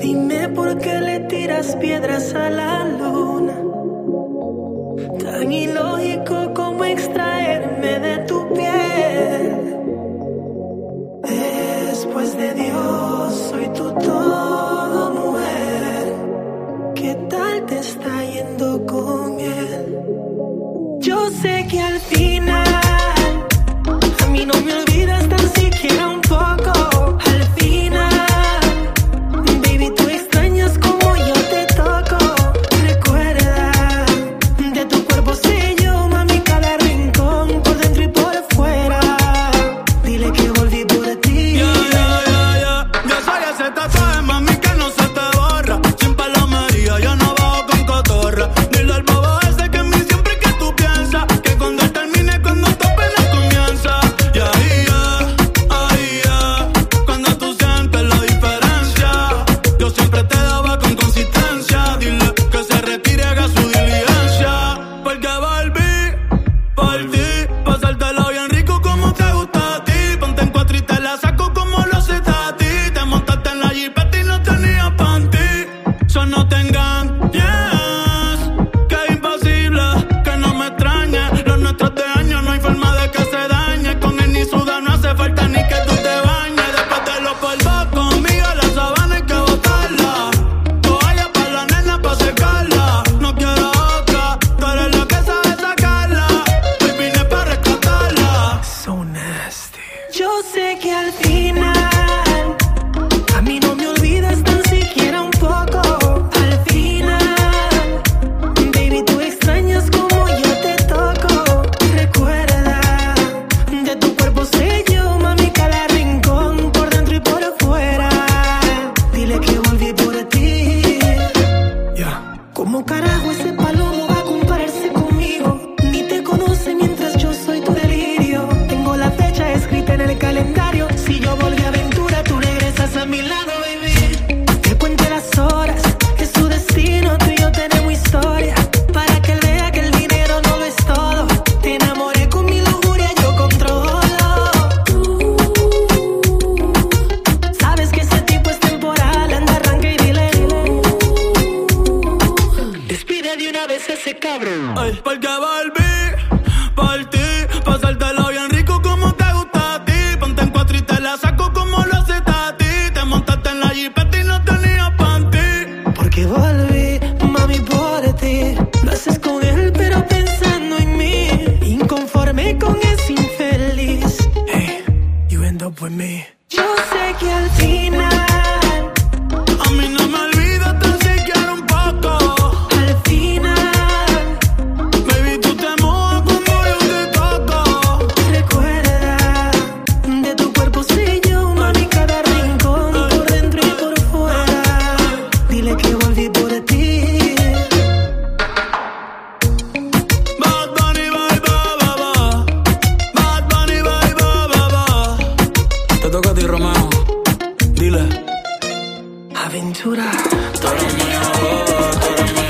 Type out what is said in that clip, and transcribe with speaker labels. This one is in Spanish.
Speaker 1: Dime por qué le tiras piedras a la luna. Tan ilógico como extraerme de tu piel. Después de Dios, soy tu todo, mujer. ¿Qué tal te está yendo con él? Yo sé que al final. De
Speaker 2: una vez ese cabrón. Ay, porque volví, por ti, pasártelo bien rico como te gusta a ti. Ponte en cuatro y te la saco como lo hace ti. Te montaste en la jipeta y no tenías panty.
Speaker 1: Porque volví, mami, por ti. Lo haces con él, pero pensando en mí. Inconforme con ese infeliz. Hey, you end up with me. aventura.
Speaker 2: Todo mío.